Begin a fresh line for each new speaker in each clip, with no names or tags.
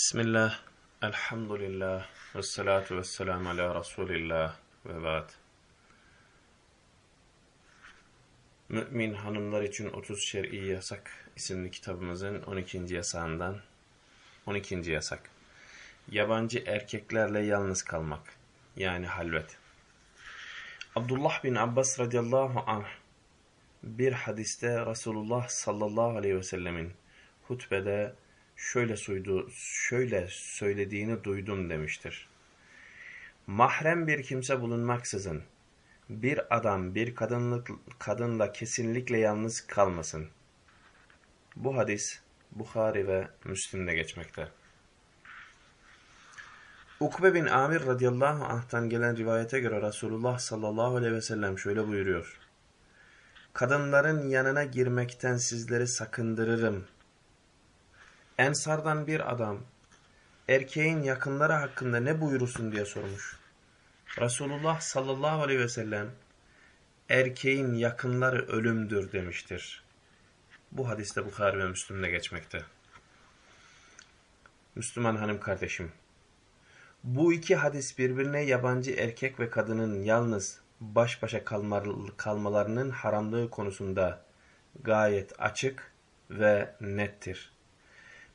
Bismillah, elhamdülillah, ve salatu ve selamu ala Resulillah ve ba'd. Mümin Hanımlar için 30 Şer'i Yasak isimli kitabımızın 12. yasağından 12. yasak. Yabancı erkeklerle yalnız kalmak, yani halvet. Abdullah bin Abbas radıyallahu anh bir hadiste Resulullah sallallahu aleyhi ve sellemin hutbede şöyle suydu, şöyle söylediğini duydum demiştir. Mahrem bir kimse bulunmaksızın bir adam bir kadınlık, kadınla kesinlikle yalnız kalmasın. Bu hadis Bukhari ve Müslim'de geçmekte. Ukbe bin Amir radıyallahu anh'tan gelen rivayete göre Resulullah sallallahu aleyhi ve sellem şöyle buyuruyor. Kadınların yanına girmekten sizleri sakındırırım Ensardan bir adam erkeğin yakınları hakkında ne buyurursun diye sormuş. Resulullah sallallahu aleyhi ve sellem erkeğin yakınları ölümdür demiştir. Bu hadiste Bukhari ve Müslüm'de geçmekte. Müslüman hanım kardeşim, bu iki hadis birbirine yabancı erkek ve kadının yalnız baş başa kalmalarının haramlığı konusunda gayet açık ve nettir.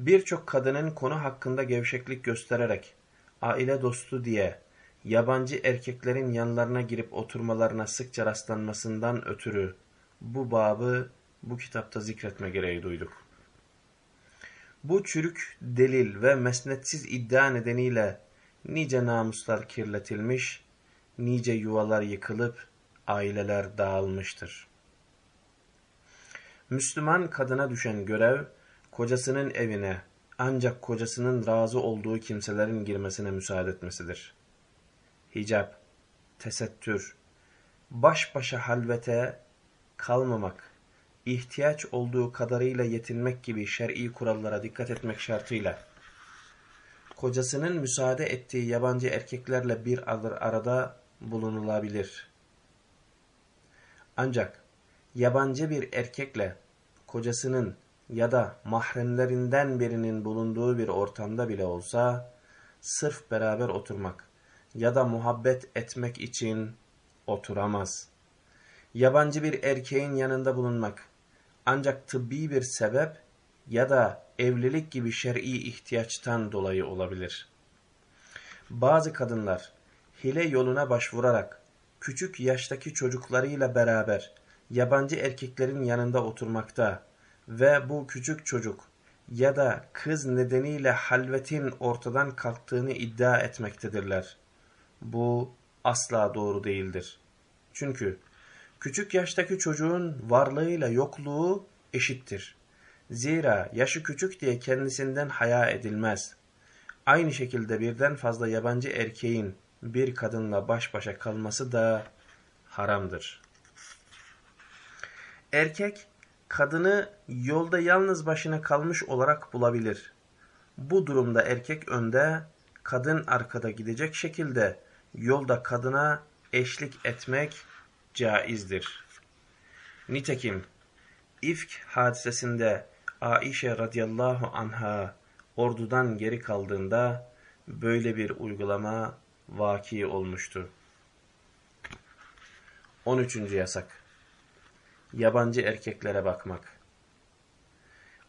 Birçok kadının konu hakkında gevşeklik göstererek aile dostu diye yabancı erkeklerin yanlarına girip oturmalarına sıkça rastlanmasından ötürü bu babı bu kitapta zikretme gereği duyduk. Bu çürük delil ve mesnetsiz iddia nedeniyle nice namuslar kirletilmiş, nice yuvalar yıkılıp aileler dağılmıştır. Müslüman kadına düşen görev, kocasının evine ancak kocasının razı olduğu kimselerin girmesine müsaade etmesidir. Hicap, tesettür, baş başa halvete kalmamak, ihtiyaç olduğu kadarıyla yetinmek gibi şer'i kurallara dikkat etmek şartıyla, kocasının müsaade ettiği yabancı erkeklerle bir arada bulunulabilir. Ancak yabancı bir erkekle kocasının ya da mahremlerinden birinin bulunduğu bir ortamda bile olsa sırf beraber oturmak ya da muhabbet etmek için oturamaz. Yabancı bir erkeğin yanında bulunmak ancak tıbbi bir sebep ya da evlilik gibi şer'i ihtiyaçtan dolayı olabilir. Bazı kadınlar hile yoluna başvurarak küçük yaştaki çocuklarıyla beraber yabancı erkeklerin yanında oturmakta ve bu küçük çocuk ya da kız nedeniyle halvetin ortadan kalktığını iddia etmektedirler. Bu asla doğru değildir. Çünkü küçük yaştaki çocuğun varlığıyla yokluğu eşittir. Zira yaşı küçük diye kendisinden haya edilmez. Aynı şekilde birden fazla yabancı erkeğin bir kadınla baş başa kalması da haramdır. Erkek kadını yolda yalnız başına kalmış olarak bulabilir. Bu durumda erkek önde, kadın arkada gidecek şekilde yolda kadına eşlik etmek caizdir. Nitekim İfk hadisesinde Aişe radıyallahu anha ordudan geri kaldığında böyle bir uygulama vaki olmuştu. 13. yasak yabancı erkeklere bakmak.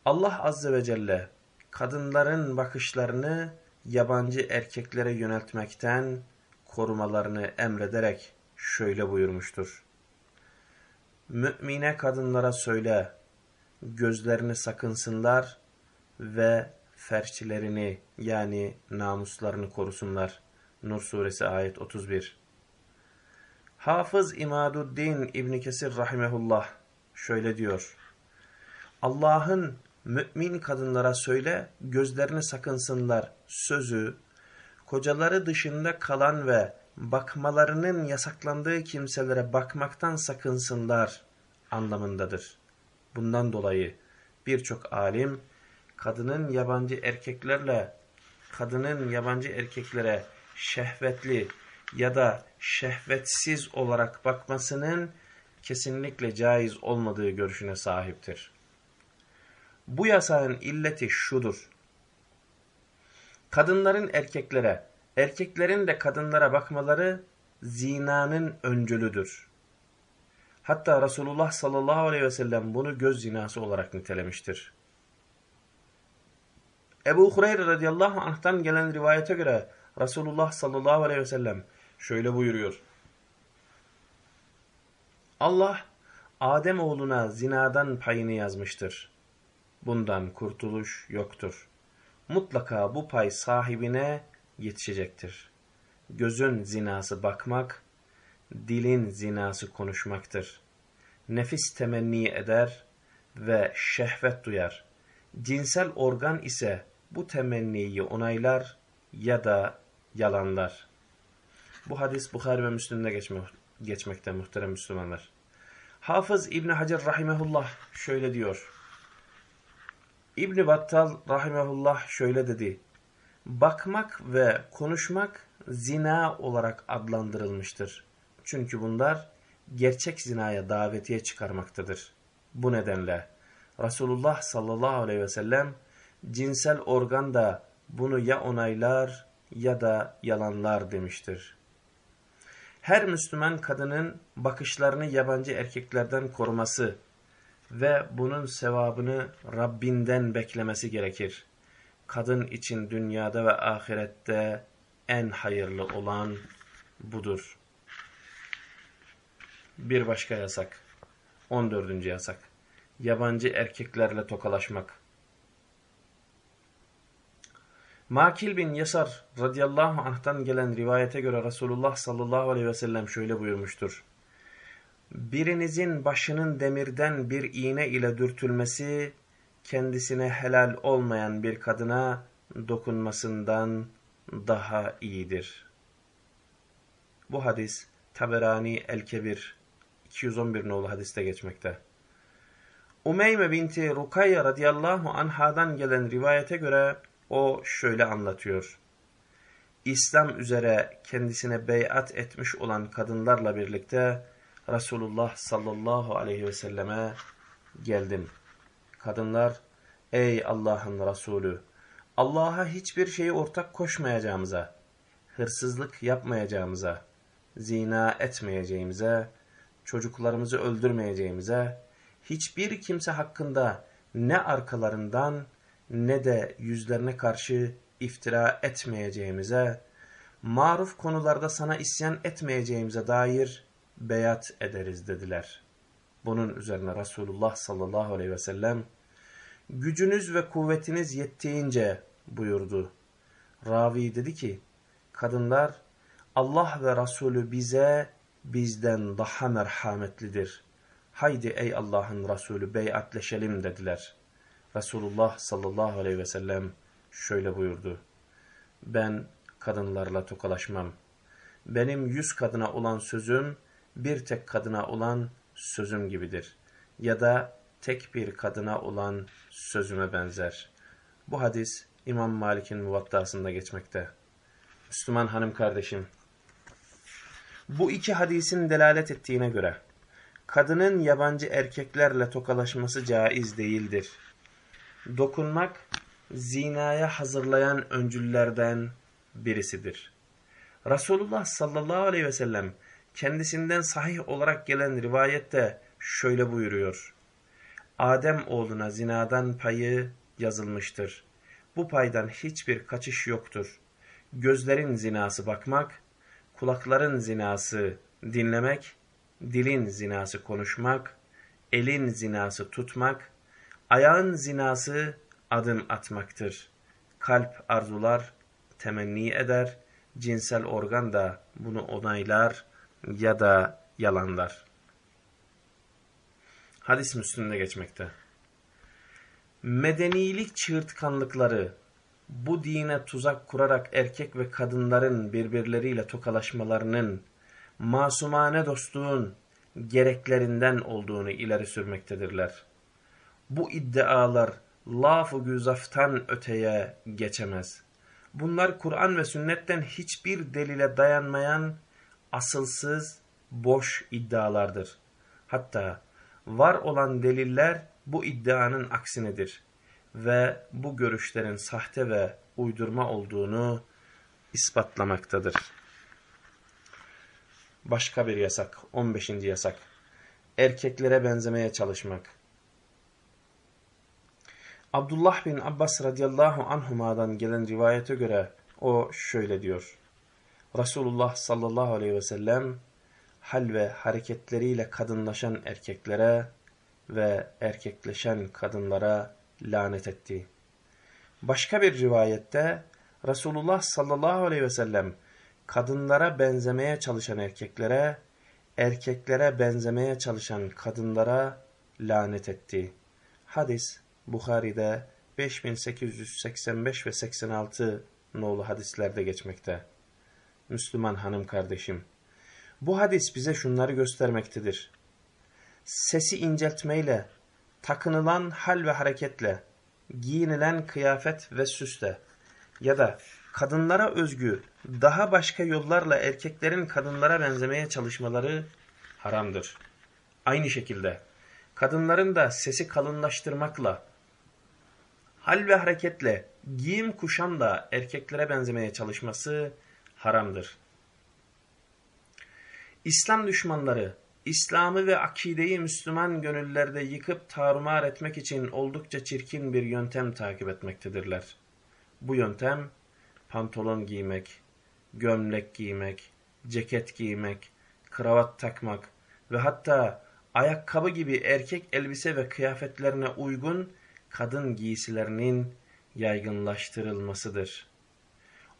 Allah Azze ve Celle kadınların bakışlarını yabancı erkeklere yöneltmekten korumalarını emrederek şöyle buyurmuştur. Mümine kadınlara söyle, gözlerini sakınsınlar ve ferçilerini yani namuslarını korusunlar. Nur suresi ayet 31 Hafız İmaduddin İbn Kesir rahimehullah şöyle diyor. Allah'ın mümin kadınlara söyle gözlerini sakınsınlar sözü kocaları dışında kalan ve bakmalarının yasaklandığı kimselere bakmaktan sakınsınlar anlamındadır. Bundan dolayı birçok alim kadının yabancı erkeklerle kadının yabancı erkeklere şehvetli ya da şehvetsiz olarak bakmasının kesinlikle caiz olmadığı görüşüne sahiptir. Bu yasağın illeti şudur. Kadınların erkeklere, erkeklerin de kadınlara bakmaları zinanın öncülüdür. Hatta Resulullah sallallahu aleyhi ve sellem bunu göz zinası olarak nitelemiştir. Ebu Hureyre radıyallahu anh'tan gelen rivayete göre Resulullah sallallahu aleyhi ve sellem şöyle buyuruyor. Allah Adem oğluna zinadan payını yazmıştır. Bundan kurtuluş yoktur. Mutlaka bu pay sahibine yetişecektir. Gözün zinası bakmak, dilin zinası konuşmaktır. Nefis temenni eder ve şehvet duyar. Cinsel organ ise bu temenniyi onaylar ya da yalanlar. Bu hadis Bukhari ve Müslim'de geçme, geçmekte muhterem Müslümanlar. Hafız İbni Hacer Rahimehullah şöyle diyor. İbni Battal Rahimehullah şöyle dedi. Bakmak ve konuşmak zina olarak adlandırılmıştır. Çünkü bunlar gerçek zinaya davetiye çıkarmaktadır. Bu nedenle Resulullah sallallahu aleyhi ve sellem cinsel organ da bunu ya onaylar ya da yalanlar demiştir. Her Müslüman kadının bakışlarını yabancı erkeklerden koruması ve bunun sevabını Rabbinden beklemesi gerekir. Kadın için dünyada ve ahirette en hayırlı olan budur. Bir başka yasak. 14. yasak. Yabancı erkeklerle tokalaşmak. Makil bin Yasar radıyallahu anh'tan gelen rivayete göre Resulullah sallallahu aleyhi ve sellem şöyle buyurmuştur. Birinizin başının demirden bir iğne ile dürtülmesi, kendisine helal olmayan bir kadına dokunmasından daha iyidir. Bu hadis Taberani El-Kebir 211 nolu hadiste geçmekte. Umeyme binti Rukayya radıyallahu anhadan gelen rivayete göre o şöyle anlatıyor. İslam üzere kendisine beyat etmiş olan kadınlarla birlikte Resulullah sallallahu aleyhi ve selleme geldim. Kadınlar, ey Allah'ın Resulü, Allah'a hiçbir şeyi ortak koşmayacağımıza, hırsızlık yapmayacağımıza, zina etmeyeceğimize, çocuklarımızı öldürmeyeceğimize, hiçbir kimse hakkında ne arkalarından ne de yüzlerine karşı iftira etmeyeceğimize, maruf konularda sana isyan etmeyeceğimize dair beyat ederiz dediler. Bunun üzerine Resulullah sallallahu aleyhi ve sellem, gücünüz ve kuvvetiniz yettiğince buyurdu. Ravi dedi ki, kadınlar Allah ve Resulü bize bizden daha merhametlidir. Haydi ey Allah'ın Resulü beyatleşelim dediler. Resulullah sallallahu aleyhi ve sellem şöyle buyurdu. Ben kadınlarla tokalaşmam. Benim yüz kadına olan sözüm bir tek kadına olan sözüm gibidir. Ya da tek bir kadına olan sözüme benzer. Bu hadis İmam Malik'in muvattasında geçmekte. Müslüman hanım kardeşim, bu iki hadisin delalet ettiğine göre, kadının yabancı erkeklerle tokalaşması caiz değildir. Dokunmak, zinaya hazırlayan öncüllerden birisidir. Resulullah sallallahu aleyhi ve sellem, kendisinden sahih olarak gelen rivayette şöyle buyuruyor. Adem oğluna zinadan payı yazılmıştır. Bu paydan hiçbir kaçış yoktur. Gözlerin zinası bakmak, kulakların zinası dinlemek, dilin zinası konuşmak, elin zinası tutmak, ayağın zinası adım atmaktır. Kalp arzular, temenni eder, cinsel organ da bunu onaylar ya da yalanlar. Hadis Müslüm'de geçmekte. Medenilik çığırtkanlıkları, bu dine tuzak kurarak erkek ve kadınların birbirleriyle tokalaşmalarının, masumane dostluğun gereklerinden olduğunu ileri sürmektedirler. Bu iddialar laf-ı güzaftan öteye geçemez. Bunlar Kur'an ve sünnetten hiçbir delile dayanmayan asılsız, boş iddialardır. Hatta var olan deliller bu iddianın aksinedir ve bu görüşlerin sahte ve uydurma olduğunu ispatlamaktadır. Başka bir yasak, 15. yasak. Erkeklere benzemeye çalışmak. Abdullah bin Abbas radıyallahu anhuma'dan gelen rivayete göre o şöyle diyor. Resulullah sallallahu aleyhi ve sellem hal ve hareketleriyle kadınlaşan erkeklere ve erkekleşen kadınlara lanet etti. Başka bir rivayette Resulullah sallallahu aleyhi ve sellem kadınlara benzemeye çalışan erkeklere, erkeklere benzemeye çalışan kadınlara lanet etti. Hadis Bukhari'de 5885 ve 86 nolu hadislerde geçmekte. Müslüman hanım kardeşim, bu hadis bize şunları göstermektedir. Sesi inceltmeyle, takınılan hal ve hareketle, giyinilen kıyafet ve süsle ya da kadınlara özgü daha başka yollarla erkeklerin kadınlara benzemeye çalışmaları haramdır. Aynı şekilde kadınların da sesi kalınlaştırmakla, hal ve hareketle, giyim kuşamla erkeklere benzemeye çalışması haramdır. İslam düşmanları, İslam'ı ve akideyi Müslüman gönüllerde yıkıp tarumar etmek için oldukça çirkin bir yöntem takip etmektedirler. Bu yöntem, pantolon giymek, gömlek giymek, ceket giymek, kravat takmak ve hatta ayakkabı gibi erkek elbise ve kıyafetlerine uygun kadın giysilerinin yaygınlaştırılmasıdır.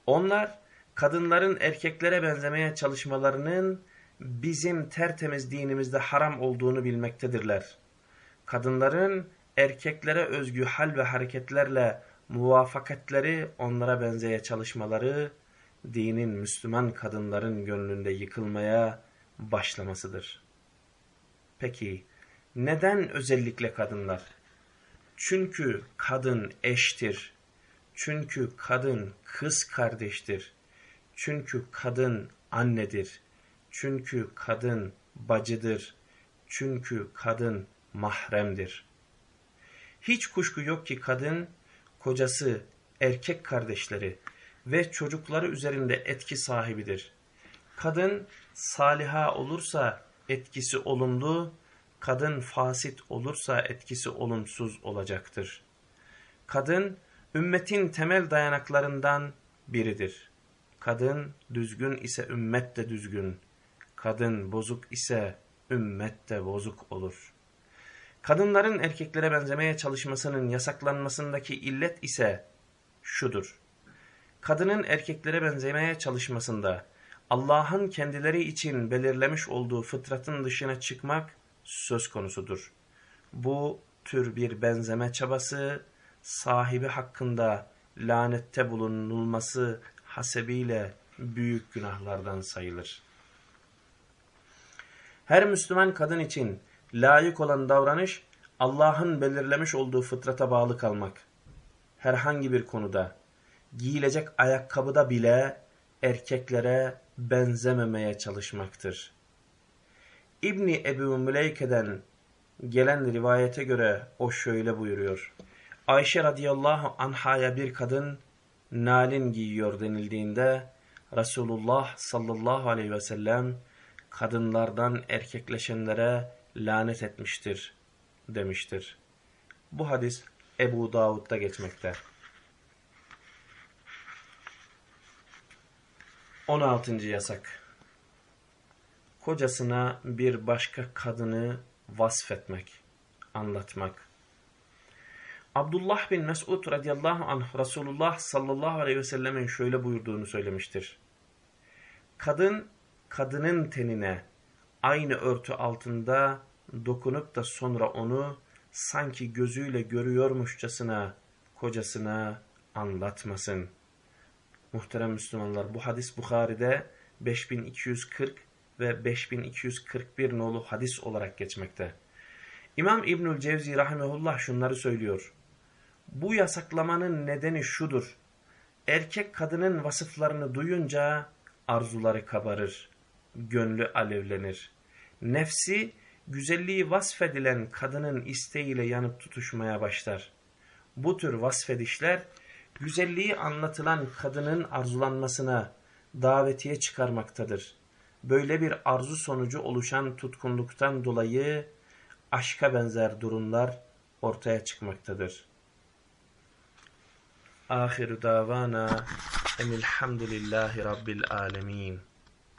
Onlar, kadınların erkeklere benzemeye çalışmalarının bizim tertemiz dinimizde haram olduğunu bilmektedirler. Kadınların erkeklere özgü hal ve hareketlerle muvafakatleri onlara benzeye çalışmaları, dinin Müslüman kadınların gönlünde yıkılmaya başlamasıdır. Peki neden özellikle kadınlar? Çünkü kadın eştir. Çünkü kadın kız kardeştir. Çünkü kadın annedir. Çünkü kadın bacıdır. Çünkü kadın mahremdir. Hiç kuşku yok ki kadın, kocası, erkek kardeşleri ve çocukları üzerinde etki sahibidir. Kadın saliha olursa etkisi olumlu, kadın fasit olursa etkisi olumsuz olacaktır. Kadın ümmetin temel dayanaklarından biridir. Kadın düzgün ise ümmet de düzgün. Kadın bozuk ise ümmet de bozuk olur. Kadınların erkeklere benzemeye çalışmasının yasaklanmasındaki illet ise şudur. Kadının erkeklere benzemeye çalışmasında Allah'ın kendileri için belirlemiş olduğu fıtratın dışına çıkmak söz konusudur. Bu tür bir benzeme çabası sahibi hakkında lanette bulunulması hasebiyle büyük günahlardan sayılır. Her Müslüman kadın için layık olan davranış Allah'ın belirlemiş olduğu fıtrata bağlı kalmak. Herhangi bir konuda giyilecek ayakkabıda bile erkeklere benzememeye çalışmaktır. İbni Ebu Müleyke'den gelen rivayete göre o şöyle buyuruyor. Ayşe radıyallahu anhaya bir kadın nalin giyiyor denildiğinde Resulullah sallallahu aleyhi ve sellem kadınlardan erkekleşenlere lanet etmiştir demiştir. Bu hadis Ebu Davud'da geçmekte. 16. yasak Kocasına bir başka kadını vasfetmek, anlatmak. Abdullah bin Mesud radıyallahu anh Resulullah sallallahu aleyhi ve sellemin şöyle buyurduğunu söylemiştir. Kadın, kadının tenine aynı örtü altında dokunup da sonra onu sanki gözüyle görüyormuşçasına kocasına anlatmasın. Muhterem Müslümanlar bu hadis Bukhari'de 5240 ve 5241 nolu hadis olarak geçmekte. İmam İbnül Cevzi rahimehullah şunları söylüyor. Bu yasaklamanın nedeni şudur. Erkek kadının vasıflarını duyunca arzuları kabarır, gönlü alevlenir. Nefsi güzelliği vasfedilen kadının isteğiyle yanıp tutuşmaya başlar. Bu tür vasfedişler güzelliği anlatılan kadının arzulanmasına davetiye çıkarmaktadır. Böyle bir arzu sonucu oluşan tutkunluktan dolayı aşka benzer durumlar ortaya çıkmaktadır. Ahiru davana emilhamdülillahi rabbil alemin.